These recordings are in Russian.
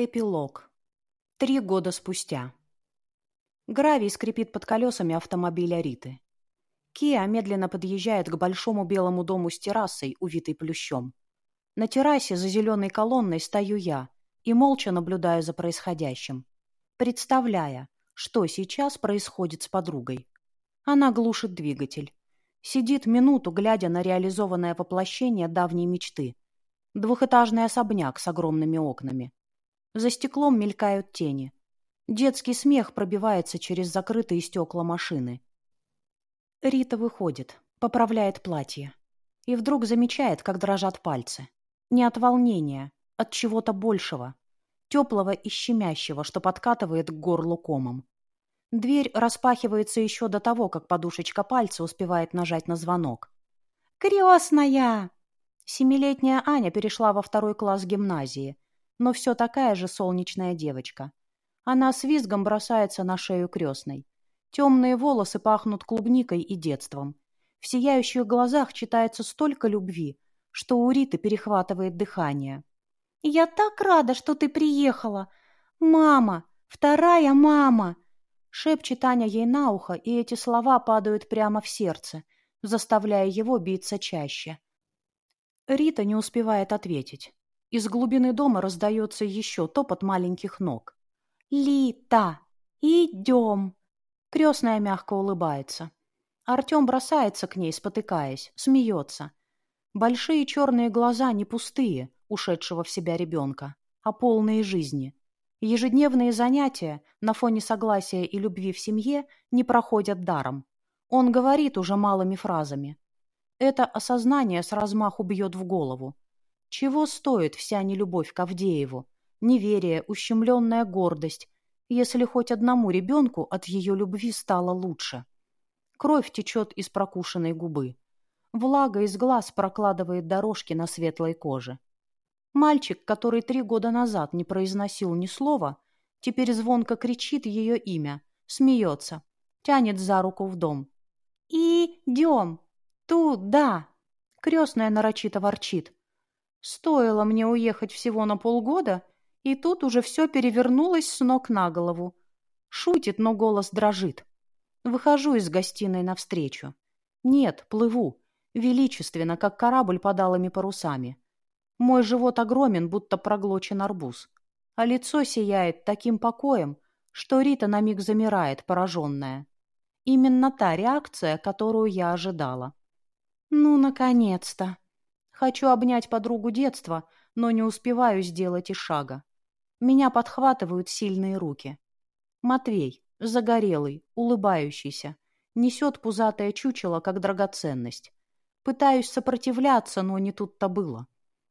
Эпилог. Три года спустя. Гравий скрипит под колесами автомобиля Риты. Киа медленно подъезжает к большому белому дому с террасой, увитой плющом. На террасе за зеленой колонной стою я и молча наблюдаю за происходящим, представляя, что сейчас происходит с подругой. Она глушит двигатель. Сидит минуту, глядя на реализованное воплощение давней мечты. Двухэтажный особняк с огромными окнами. За стеклом мелькают тени. Детский смех пробивается через закрытые стекла машины. Рита выходит, поправляет платье. И вдруг замечает, как дрожат пальцы. Не от волнения, от чего-то большего. Теплого и щемящего, что подкатывает к горлу комом. Дверь распахивается еще до того, как подушечка пальца успевает нажать на звонок. «Крестная!» Семилетняя Аня перешла во второй класс гимназии – но все такая же солнечная девочка. Она с визгом бросается на шею крестной. Темные волосы пахнут клубникой и детством. В сияющих глазах читается столько любви, что у Риты перехватывает дыхание. «Я так рада, что ты приехала! Мама! Вторая мама!» Шепчет Аня ей на ухо, и эти слова падают прямо в сердце, заставляя его биться чаще. Рита не успевает ответить. Из глубины дома раздается еще топот маленьких ног. «Лита! Идем!» Крестная мягко улыбается. Артем бросается к ней, спотыкаясь, смеется. Большие черные глаза не пустые, ушедшего в себя ребенка, а полные жизни. Ежедневные занятия на фоне согласия и любви в семье не проходят даром. Он говорит уже малыми фразами. Это осознание с размаху бьет в голову. Чего стоит вся нелюбовь к Авдееву, неверие, ущемленная гордость, если хоть одному ребенку от ее любви стало лучше? Кровь течет из прокушенной губы. Влага из глаз прокладывает дорожки на светлой коже. Мальчик, который три года назад не произносил ни слова, теперь звонко кричит ее имя, смеется, тянет за руку в дом. «Идем! Туда!» Крестная нарочито ворчит. Стоило мне уехать всего на полгода, и тут уже все перевернулось с ног на голову. Шутит, но голос дрожит. Выхожу из гостиной навстречу. Нет, плыву. Величественно, как корабль под алыми парусами. Мой живот огромен, будто проглочен арбуз. А лицо сияет таким покоем, что Рита на миг замирает, пораженная. Именно та реакция, которую я ожидала. «Ну, наконец-то!» Хочу обнять подругу детства, но не успеваю сделать и шага. Меня подхватывают сильные руки. Матвей, загорелый, улыбающийся, несет пузатое чучело, как драгоценность. Пытаюсь сопротивляться, но не тут-то было.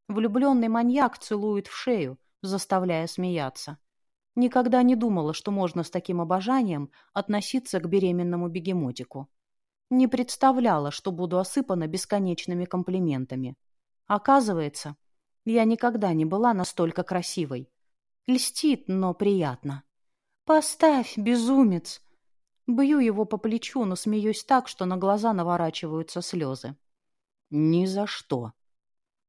Влюбленный маньяк целует в шею, заставляя смеяться. Никогда не думала, что можно с таким обожанием относиться к беременному бегемотику. Не представляла, что буду осыпана бесконечными комплиментами. Оказывается, я никогда не была настолько красивой. Льстит, но приятно. «Поставь, безумец!» Бью его по плечу, но смеюсь так, что на глаза наворачиваются слезы. «Ни за что!»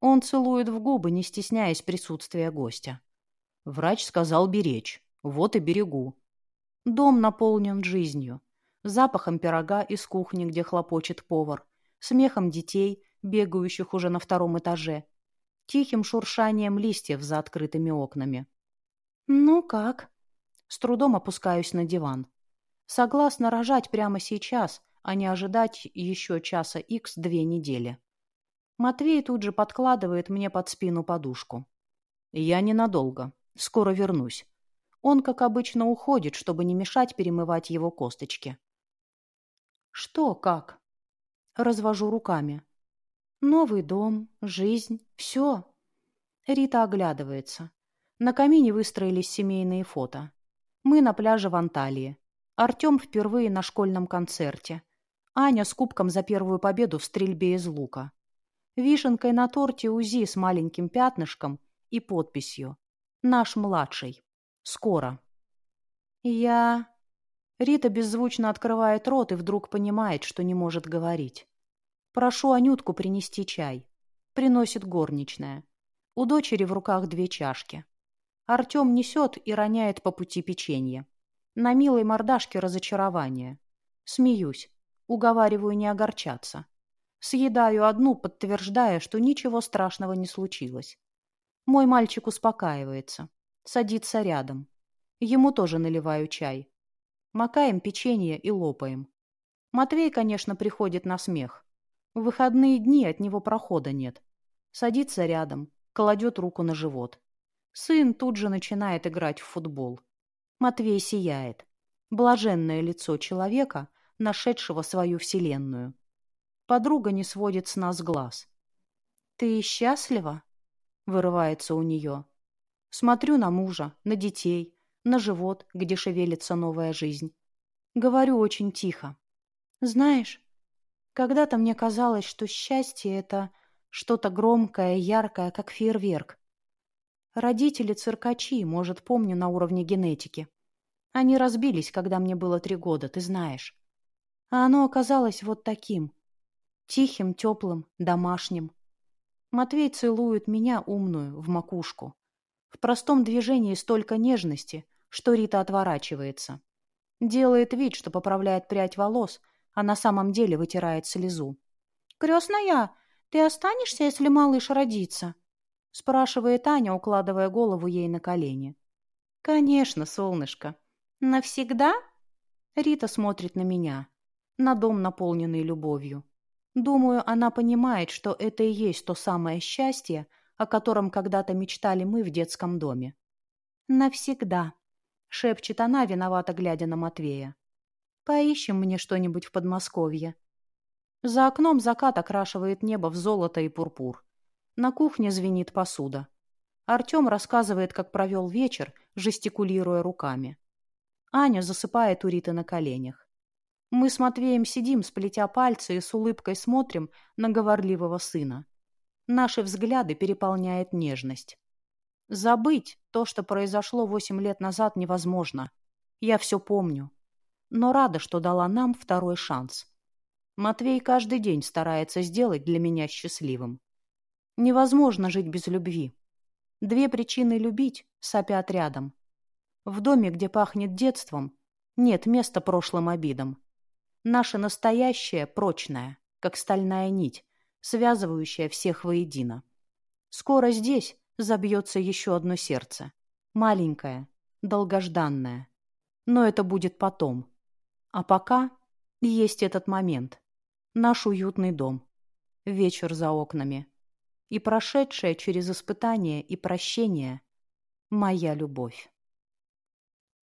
Он целует в губы, не стесняясь присутствия гостя. Врач сказал беречь. Вот и берегу. Дом наполнен жизнью. Запахом пирога из кухни, где хлопочет повар. Смехом детей, бегающих уже на втором этаже, тихим шуршанием листьев за открытыми окнами. «Ну как?» С трудом опускаюсь на диван. Согласна рожать прямо сейчас, а не ожидать еще часа икс две недели. Матвей тут же подкладывает мне под спину подушку. Я ненадолго. Скоро вернусь. Он, как обычно, уходит, чтобы не мешать перемывать его косточки. Что как? Развожу руками. Новый дом, жизнь, все. Рита оглядывается. На камине выстроились семейные фото. Мы на пляже в Анталии. Артем впервые на школьном концерте. Аня с кубком за первую победу в стрельбе из лука. Вишенкой на торте УЗИ с маленьким пятнышком и подписью. Наш младший. Скоро. Я... Рита беззвучно открывает рот и вдруг понимает, что не может говорить. Прошу Анютку принести чай. Приносит горничная. У дочери в руках две чашки. Артем несет и роняет по пути печенье. На милой мордашке разочарование. Смеюсь, уговариваю не огорчаться. Съедаю одну, подтверждая, что ничего страшного не случилось. Мой мальчик успокаивается, садится рядом. Ему тоже наливаю чай. Макаем печенье и лопаем. Матвей, конечно, приходит на смех. В выходные дни от него прохода нет. Садится рядом, кладет руку на живот. Сын тут же начинает играть в футбол. Матвей сияет. Блаженное лицо человека, нашедшего свою вселенную. Подруга не сводит с нас глаз. «Ты счастлива?» — вырывается у нее. Смотрю на мужа, на детей, на живот, где шевелится новая жизнь. Говорю очень тихо. «Знаешь, когда-то мне казалось, что счастье — это что-то громкое, яркое, как фейерверк. Родители циркачи, может, помню на уровне генетики. Они разбились, когда мне было три года, ты знаешь. А оно оказалось вот таким. Тихим, теплым, домашним. Матвей целует меня, умную, в макушку. В простом движении столько нежности, что Рита отворачивается. Делает вид, что поправляет прядь волос, а на самом деле вытирает слезу. «Крестная, ты останешься, если малыш родится?» спрашивает Аня, укладывая голову ей на колени. «Конечно, солнышко. Навсегда?» Рита смотрит на меня, на дом, наполненный любовью. Думаю, она понимает, что это и есть то самое счастье, о котором когда-то мечтали мы в детском доме. «Навсегда», — шепчет она, виновато глядя на Матвея. «Поищем мне что-нибудь в Подмосковье». За окном закат окрашивает небо в золото и пурпур. На кухне звенит посуда. Артем рассказывает, как провел вечер, жестикулируя руками. Аня засыпает у Риты на коленях. Мы с Матвеем сидим, сплетя пальцы и с улыбкой смотрим на говорливого сына. Наши взгляды переполняет нежность. Забыть то, что произошло восемь лет назад, невозможно. Я все помню. Но рада, что дала нам второй шанс. Матвей каждый день старается сделать для меня счастливым. Невозможно жить без любви. Две причины любить сопят рядом. В доме, где пахнет детством, нет места прошлым обидам. Наше настоящее прочное, как стальная нить, связывающая всех воедино. Скоро здесь забьется еще одно сердце. Маленькое, долгожданное. Но это будет потом. А пока есть этот момент. Наш уютный дом. Вечер за окнами. И прошедшая через испытание и прощение моя любовь.